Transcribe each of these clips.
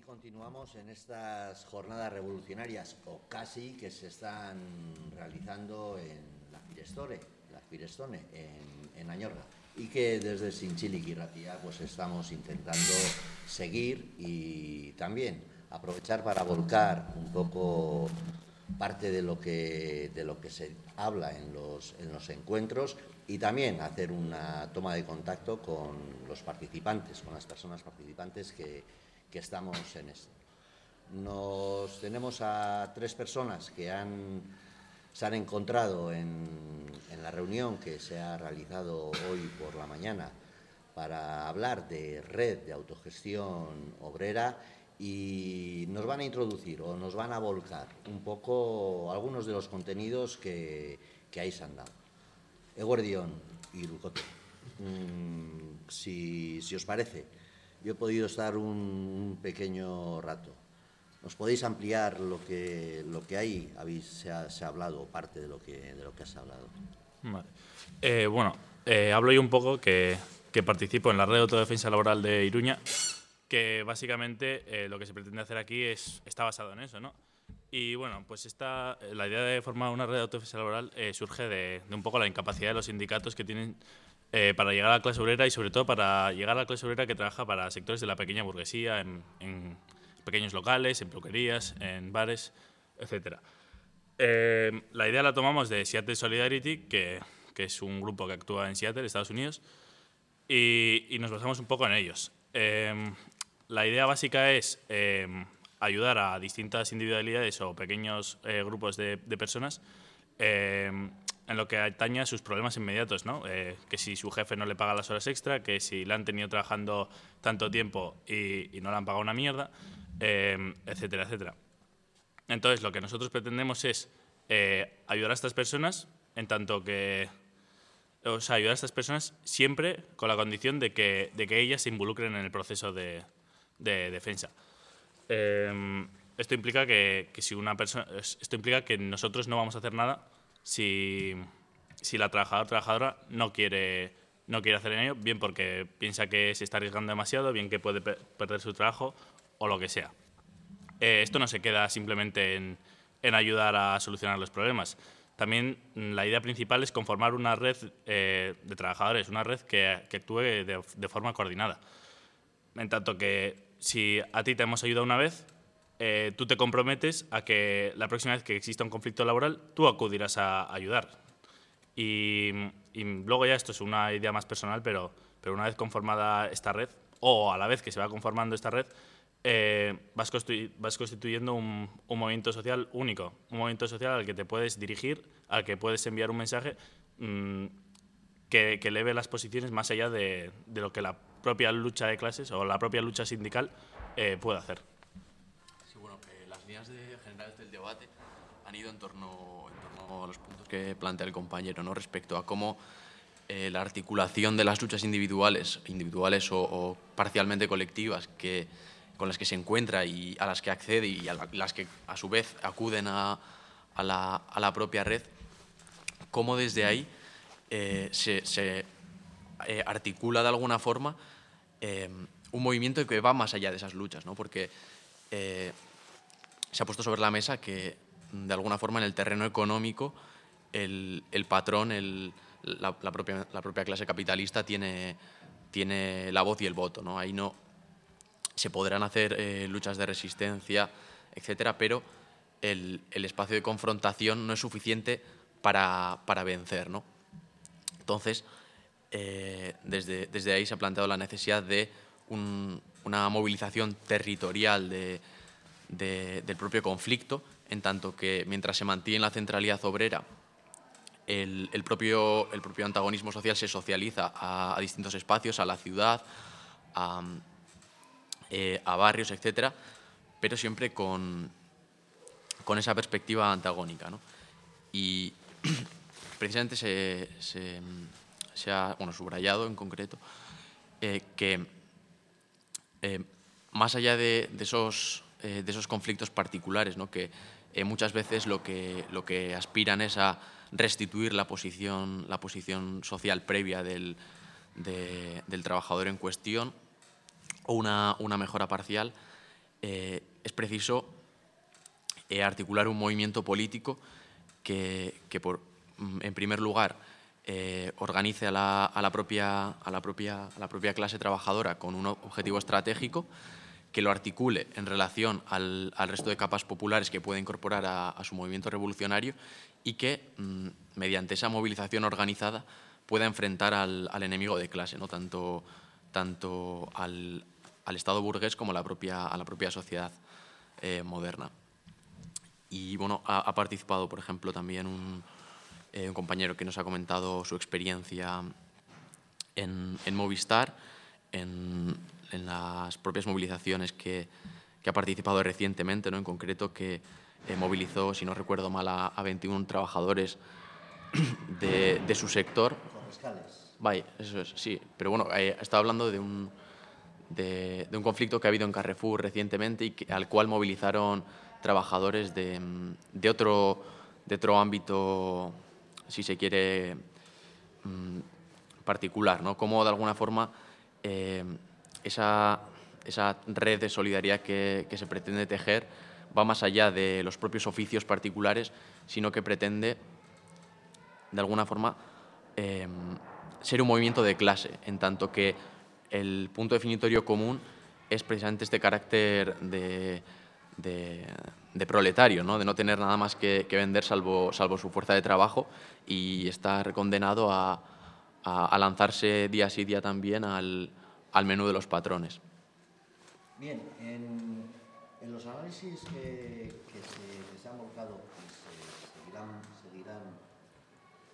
continuamos en estas jornadas revolucionarias, o casi, que se están realizando en la Firestore, Firestone, en, en Añorga, y que desde Sinchili y Ratia pues estamos intentando seguir y también aprovechar para volcar un poco parte de lo que, de lo que se habla en los, en los encuentros y también hacer una toma de contacto con los participantes, con las personas participantes que, que estamos en esto. Nos tenemos a tres personas que se han encontrado en, la reunión que se ha realizado hoy por la mañana para hablar de red de autogestión obrera y nos van a introducir o nos van a volcar un poco algunos de los contenidos que, ahí se han dado. Eguardión y Lucote, si, si os parece, yo he podido estar un, un pequeño rato. ¿Nos podéis ampliar lo que, lo que ahí habéis, se, ha, se ha hablado, parte de lo que, de lo que has hablado? Vale. Eh, bueno, eh, hablo yo un poco que, que, participo en la red de autodefensa laboral de Iruña, que básicamente eh, lo que se pretende hacer aquí es, está basado en eso, ¿no? Y bueno, pues esta, la idea de formar una red de autodefensa laboral eh, surge de, de, un poco la incapacidad de los sindicatos que tienen eh, para llegar a la clase obrera y sobre todo para llegar a la clase obrera que trabaja para sectores de la pequeña burguesía, en, pequeños locales, en peluquerías, en bares, etc. Eh, la idea la tomamos de Seattle Solidarity, que, que, es un grupo que actúa en Seattle, Estados Unidos, y, nos basamos un poco en ellos. Eh, la idea básica es eh, ayudar a distintas individualidades o pequeños eh, grupos de, personas eh, en lo que atañe a sus problemas inmediatos, ¿no? Eh, que si su jefe no le paga las horas extra, que si le han tenido trabajando tanto tiempo y, y no le han pagado una mierda, eh, etcétera, etcétera. Entonces, lo que nosotros pretendemos es eh, ayudar a estas personas en tanto que... O sea, ayudar a estas personas siempre con la condición de que, de que ellas se involucren en el proceso de, de defensa. Eh, esto implica que, que si una persona... Esto implica que nosotros no vamos a hacer nada si, si la trabajadora trabajadora no quiere, no quiere hacer en ello, bien porque piensa que se está arriesgando demasiado, bien que puede per perder su trabajo o lo que sea. Eh, esto no se queda simplemente en, en, ayudar a solucionar los problemas. También la idea principal es conformar una red eh, de trabajadores, una red que, que actúe de, de, forma coordinada. En tanto que si a ti te hemos ayudado una vez, eh, tú te comprometes a que la próxima vez que exista un conflicto laboral, tú acudirás a ayudar. Y, y, luego ya esto es una idea más personal, pero, pero una vez conformada esta red, o a la vez que se va conformando esta red, eh, vas, constitu vas, constituyendo un, movimiento social único, un movimiento social al que te puedes dirigir, al que puedes enviar un mensaje mmm, que, que eleve las posiciones más allá de, de, lo que la propia lucha de clases o la propia lucha sindical eh, puede hacer. Debate han ido en torno, en torno a los puntos que plantea el compañero ¿no? respecto a cómo eh, la articulación de las luchas individuales, individuales o, o, parcialmente colectivas que, con las que se encuentra y a las que accede y a la, las que a su vez acuden a, a, la, a la, propia red, cómo desde ahí eh, se, se eh, articula de alguna forma eh, un movimiento que va más allá de esas luchas, ¿no? porque eh, se ha puesto sobre la mesa que, de alguna forma, en el terreno económico, el, el patrón, el, la, propia, la, propia, clase capitalista tiene, tiene la voz y el voto. ¿no? Ahí no se podrán hacer eh, luchas de resistencia, etcétera, pero el, el, espacio de confrontación no es suficiente para, para vencer. ¿no? Entonces, eh, desde, desde ahí se ha planteado la necesidad de un, una movilización territorial de, de, del propio conflicto, en tanto que mientras se mantiene la centralidad obrera, el, propio, el propio antagonismo social se socializa a, distintos espacios, a la ciudad, a, eh, barrios, etc., pero siempre con, con esa perspectiva antagónica. ¿no? Y precisamente se, ha bueno, subrayado en concreto eh, que eh, más allá de esos eh, de esos conflictos particulares, ¿no? que eh, muchas veces lo que, lo que aspiran es a restituir la posición, la posición social previa del, de, del trabajador en cuestión o una, una mejora parcial. es preciso articular un movimiento político que, por, mm, en primer lugar, organice a la, propia, a, la propia, a la propia clase trabajadora con un objetivo estratégico que lo articule en relación al, resto de capas populares que puede incorporar a, su movimiento revolucionario y que, mm, mediante esa movilización organizada, pueda enfrentar al, enemigo de clase, ¿no? tanto, tanto al, Estado burgués como a la propia, a la propia sociedad eh, moderna. Y bueno, ha, participado, por ejemplo, también un, eh, un, compañero que nos ha comentado su experiencia en, en Movistar, en, en las propias movilizaciones que, ha participado recientemente, ¿no? en concreto que eh, movilizó, si no recuerdo mal, a, 21 trabajadores de, su sector. Vaya, eso es, sí. Pero bueno, eh, estaba hablando de un, de, un conflicto que ha habido en Carrefour recientemente y al cual movilizaron trabajadores de, de, otro, de otro ámbito, si se quiere, mm, particular, ¿no? Como de alguna forma eh, esa, esa red de solidaridad que, se pretende tejer va más allá de los propios oficios particulares, sino que pretende, de alguna forma, em, ser un movimiento de clase, en tanto que el punto definitorio común es precisamente este carácter de, de, proletario, ¿no? de no tener nada más que, vender salvo, salvo su fuerza de trabajo y estar condenado a, a lanzarse día sí día también al, al menú de los patrones. Bien, en, los análisis que, se, han volcado,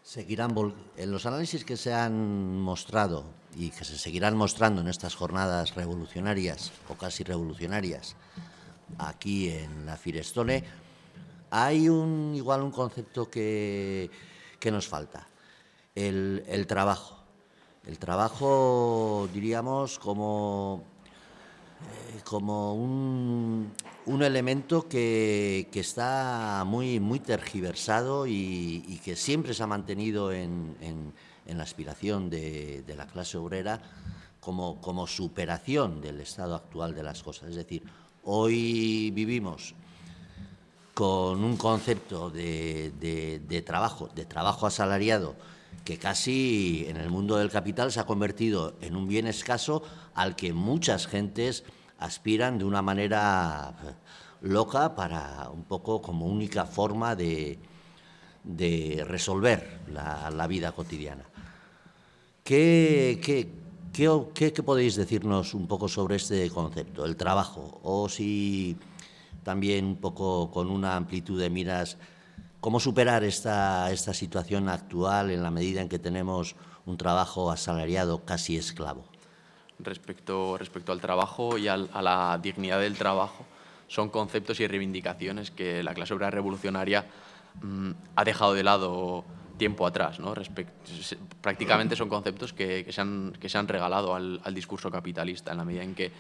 seguirán, en los análisis que se han mostrado y que se seguirán mostrando en estas jornadas revolucionarias o casi revolucionarias aquí en la Firestone, hay un, igual un concepto que, nos falta, el trabajo. El trabajo, diríamos, como, eh, como un, elemento que, está muy, muy tergiversado y, que siempre se ha mantenido en, la aspiración de, la clase obrera como, como superación del estado actual de las cosas. Es decir, hoy vivimos con un concepto de, de, trabajo, de trabajo asalariado, que casi en el mundo del capital se ha convertido en un bien escaso al que muchas gentes aspiran de una manera eh, loca para un poco como única forma de, de resolver la, vida cotidiana. ¿Qué, qué, qué, qué, podéis decirnos un poco sobre este concepto, el trabajo? O si también un poco con una amplitud de miras ¿Cómo superar esta, esta situación actual en la medida en que tenemos un trabajo asalariado casi esclavo? Respecto, respecto al trabajo y a la dignidad del trabajo, son conceptos y reivindicaciones que la clase obrera revolucionaria mm, ha dejado de lado tiempo atrás. ¿no? prácticamente son conceptos que, se han, que, se han, regalado al, discurso capitalista en la medida en que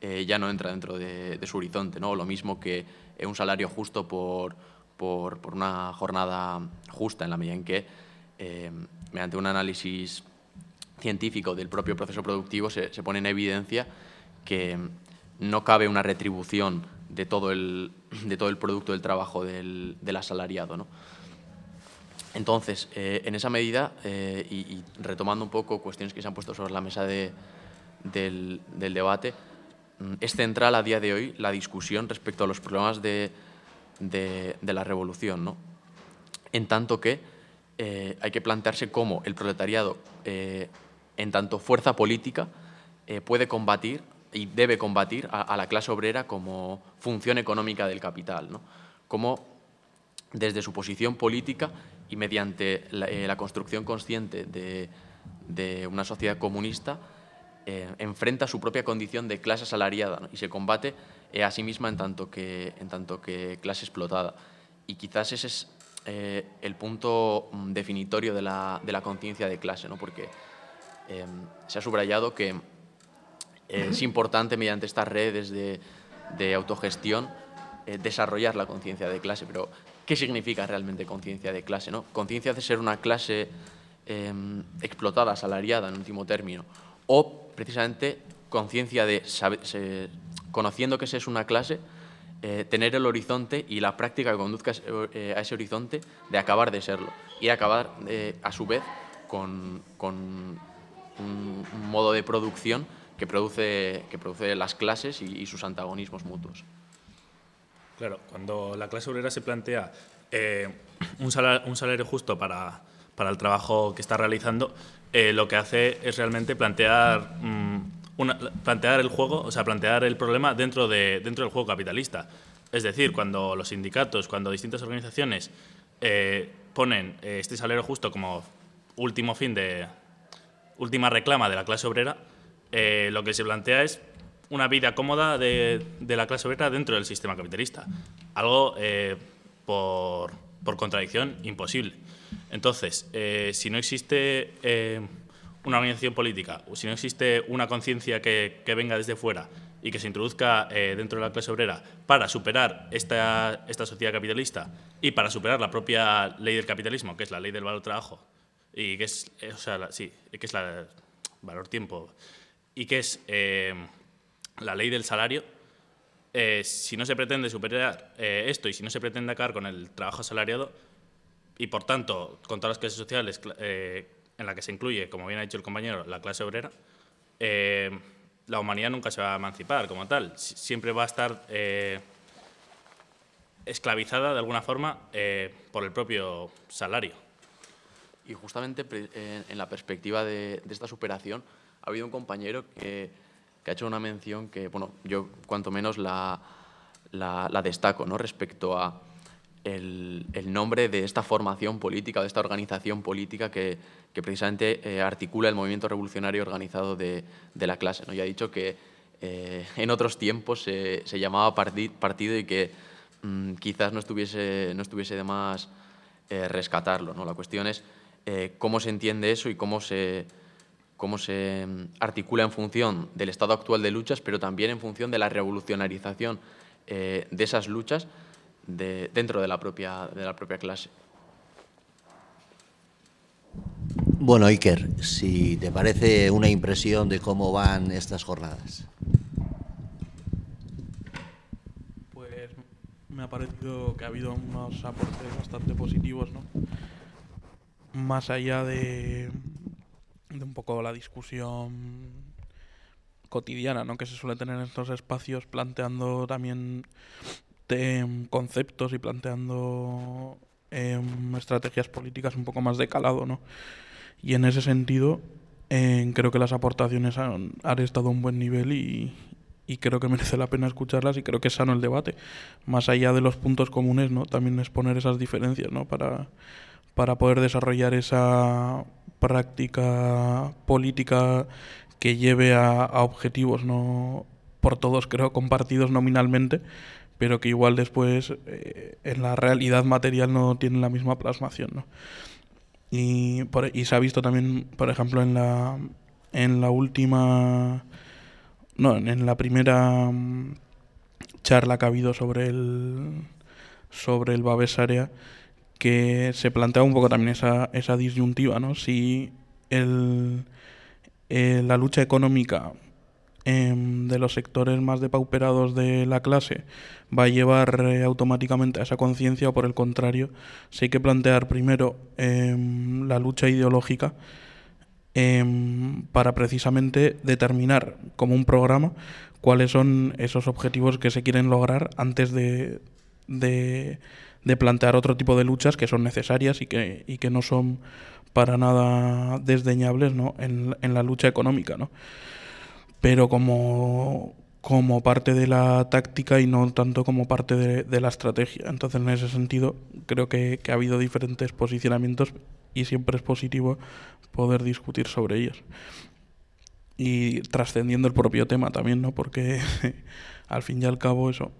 eh, ya no entra dentro de, de, su horizonte. ¿no? Lo mismo que un salario justo por por, una jornada justa en la medida en que, eh, mediante un análisis científico del propio proceso productivo, se, pone en evidencia que no cabe una retribución de todo el, de todo el producto del trabajo del, asalariado. ¿no? Entonces, eh, en esa medida, eh, y, retomando un poco cuestiones que se han puesto sobre la mesa de, del, del, debate, mm, es central a día de hoy la discusión respecto a los problemas de, de, la revolución, ¿no? En tanto que eh, hay que plantearse cómo el proletariado, eh, en tanto fuerza política, eh, puede combatir y debe combatir a, la clase obrera como función económica del capital, ¿no? Cómo desde su posición política y mediante la, construcción consciente de, una sociedad comunista, enfrenta su propia condición de clase asalariada y se combate eh, a sí misma en tanto, que, en tanto que clase explotada. Y quizás ese es eh, el punto mm, definitorio de la, de la conciencia de clase, ¿no? porque em, se ha subrayado que es importante mediante estas redes de, de autogestión eh, desarrollar la conciencia de clase, pero ¿qué significa realmente conciencia de clase? ¿no? Conciencia de ser una clase em, explotada, asalariada en último término, o precisamente conciencia de saber, conociendo que esa es una clase, eh, tener el horizonte y la práctica que conduzca a ese horizonte de acabar de serlo. Y acabar, a su vez, con, un, modo de producción que produce, que produce las clases y, sus antagonismos mutuos. Claro, cuando la clase obrera se plantea un, salario, justo para, para, el trabajo que está realizando, lo que hace es realmente plantear mm, plantear el juego, o sea, plantear el problema dentro, de, dentro del juego capitalista. Es decir, cuando los sindicatos, cuando distintas organizaciones eh, ponen eh, este salario justo como último fin de última reclama de la clase obrera, eh, lo que se plantea es una vida cómoda de, de, la clase obrera dentro del sistema capitalista. Algo por, por, contradicción imposible. Entonces, si no existe una organización política, si no existe una conciencia que, venga desde fuera y que se introduzca eh, dentro de la clase obrera para superar esta, esta sociedad capitalista y para superar la propia ley del capitalismo, que es la ley del valor trabajo, y que es, eh, o sea, sí, que es la valor tiempo, y que es eh, la ley del salario, si no se pretende superar esto y si no se pretende acabar con el trabajo asalariado, y por tanto con todas las clases sociales en la que se incluye, como bien ha dicho el compañero, la clase obrera, eh, la humanidad nunca se va a emancipar como tal. Siempre va a estar eh, esclavizada de alguna forma eh, por el propio salario. Y justamente en la perspectiva de, esta superación, ha habido un compañero que, ha hecho una mención que, bueno, yo cuanto menos la, la, la destaco, ¿no? Respecto a el, nombre de esta formación política, de esta organización política que, precisamente eh, articula el movimiento revolucionario organizado de, la clase. ¿no? Ya he dicho que eh, en otros tiempos se, llamaba partido y que mm, quizás no estuviese, no estuviese de más eh, rescatarlo. ¿no? La cuestión es cómo se entiende eso y cómo se, cómo se mm, articula en función del estado actual de luchas, pero también en función de la revolucionarización de esas luchas dentro de la, propia, de la propia clase. Bueno, Iker, si te parece una impresión de cómo van estas jornadas. Pues me ha parecido que ha habido unos aportes bastante positivos, ¿no? Más allá de, de un poco la discusión cotidiana, ¿no? Que se suele tener en estos espacios, planteando también Em, conceptos y planteando em, estrategias políticas un poco más de calado, ¿no? Y en ese sentido, em, creo que las aportaciones han, estado a un buen nivel y, creo que merece la pena escucharlas y creo que es sano el debate. Más allá de los puntos comunes, ¿no? También exponer esas diferencias, ¿no? Para, para poder desarrollar esa práctica política que lleve a, a objetivos, ¿no? Por todos, creo, compartidos nominalmente, pero que igual después eh, en la realidad material no tienen la misma plasmación, ¿no? Y, y se ha visto también, por ejemplo, en la, en la última, no, en la primera mm, charla que ha habido sobre el, sobre el Babes Area, que se plantea un poco también esa, esa disyuntiva, ¿no? Si el, eh, la lucha económica Em, de los sectores más depauperados de la clase va a llevar eh, automáticamente a esa conciencia o por el contrario, si hay que plantear primero em, la lucha ideológica em, para precisamente determinar como un programa cuáles son esos objetivos que se quieren lograr antes de, de, plantear otro tipo de luchas que son necesarias y que, y que no son para nada desdeñables ¿no? en, en la lucha económica. ¿no? Pero como, como parte de la táctica y no tanto como parte de, la estrategia. Entonces, en ese sentido, creo que, ha habido diferentes posicionamientos y siempre es positivo poder discutir sobre ellos. Y trascendiendo el propio tema también, ¿no? Porque al fin y al cabo eso,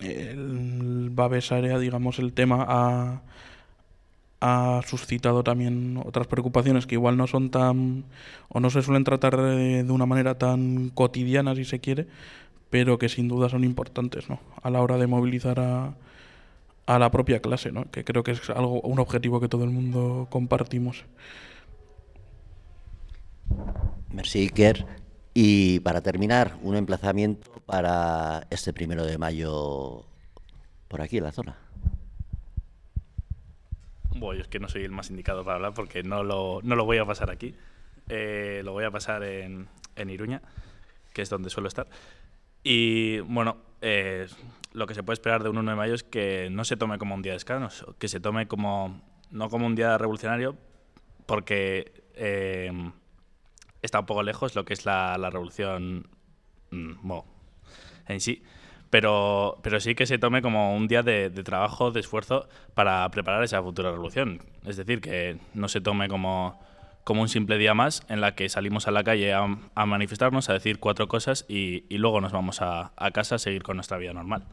el Babes Area, digamos, el tema a ha suscitado también otras preocupaciones que igual no son tan o no se suelen tratar de, una manera tan cotidiana si se quiere pero que sin duda son importantes ¿no? a la hora de movilizar a, a la propia clase ¿no? que creo que es algo un objetivo que todo el mundo compartimos Merci Y para terminar, un emplazamiento para este primero de mayo por aquí en la zona. Bueno, es que no soy el más indicado para hablar porque no lo, no lo voy a pasar aquí. Eh, lo voy a pasar en, en, Iruña, que es donde suelo estar. Y bueno, eh, lo que se puede esperar de un 1 de mayo es que no se tome como un día de descanso, que se tome como, no como un día revolucionario, porque eh, está un poco lejos lo que es la, la revolución mm, bueno, en sí pero, pero sí que se tome como un día de, trabajo, de esfuerzo para preparar esa futura revolución. Es decir, que no se tome como, como un simple día más en la que salimos a la calle a, manifestarnos, a decir cuatro cosas y, luego nos vamos a, casa a seguir con nuestra vida normal.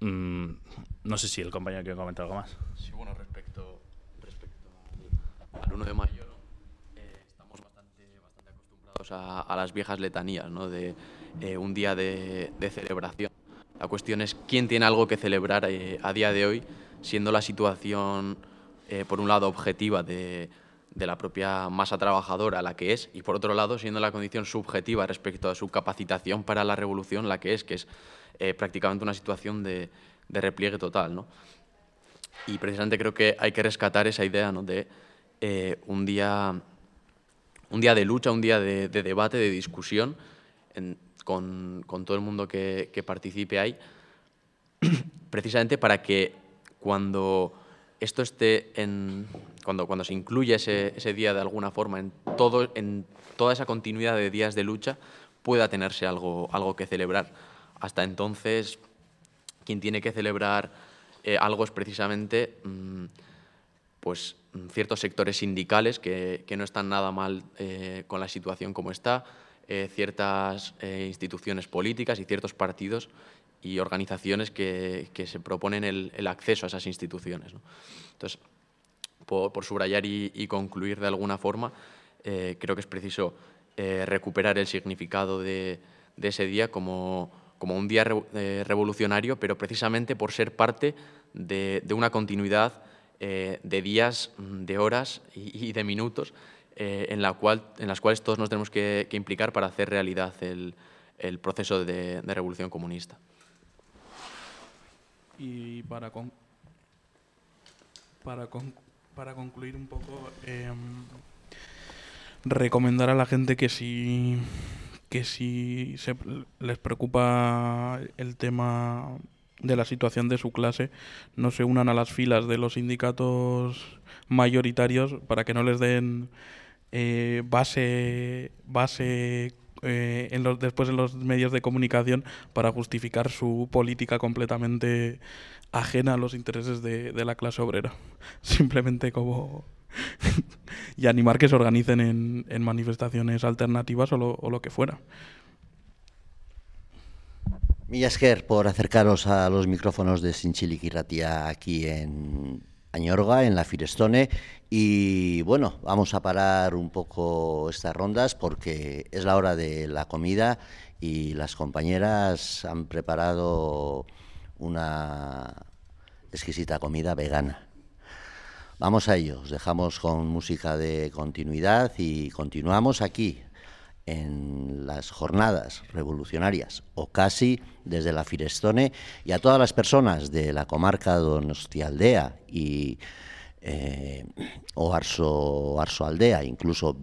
Mm, no sé si el compañero quiere comentar algo más. Sí, bueno, respecto, respecto al, 1 de mayo, eh, estamos bastante, bastante acostumbrados a, las viejas letanías, ¿no? de eh, un día de, de celebración la cuestión es quién tiene algo que celebrar eh, a día de hoy, siendo la situación, eh, por un lado, objetiva de, la propia masa trabajadora la que es, y por otro lado, siendo la condición subjetiva respecto a su capacitación para la revolución la que es, que es eh, prácticamente una situación de, repliegue total. ¿no? Y precisamente creo que hay que rescatar esa idea ¿no? de un, día, un día de lucha, un día de, de debate, de discusión, en, con, todo el mundo que, participe ahí, precisamente para que cuando esto esté en. cuando, cuando se incluya ese, día de alguna forma en, todo, en toda esa continuidad de días de lucha, pueda tenerse algo, algo que celebrar. Hasta entonces, quien tiene que celebrar eh, algo es precisamente mm, pues, ciertos sectores sindicales que, no están nada mal eh, con la situación como está, eh, ciertas eh, instituciones políticas y ciertos partidos y organizaciones que, se proponen el, acceso a esas instituciones. Entonces, por, subrayar y, concluir de alguna forma, eh, creo que es preciso recuperar el significado de, ese día como, un día revolucionario, pero precisamente por ser parte de, una continuidad de días, de horas y de minutos eh, en, la cual, en las cuales todos nos tenemos que, implicar para hacer realidad el, el proceso de, revolución comunista. Y para, para, para concluir un poco, em, recomendar a la gente que si, que si se, les preocupa el tema de la situación de su clase, no se unan a las filas de los sindicatos mayoritarios para que no les den eh, base, base eh, en los, después en los medios de comunicación para justificar su política completamente ajena a los intereses de, la clase obrera. Simplemente como... y animar que se organicen en, manifestaciones alternativas o lo, que fuera. Millasker, por acercaros a los micrófonos de Sinchiliquiratia aquí en Añorga, en la Firestone. Y bueno, vamos a parar un poco estas rondas porque es la hora de la comida y las compañeras han preparado una exquisita comida vegana. Vamos a ello, os dejamos con música de continuidad y continuamos aquí en las jornadas revolucionarias o casi desde la Firestone y a todas las personas de la comarca Donostialdea y eh, o Arso, Aldea, incluso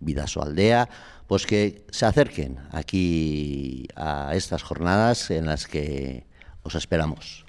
Vidaso Aldea, pues que se acerquen aquí a estas jornadas en las que os esperamos.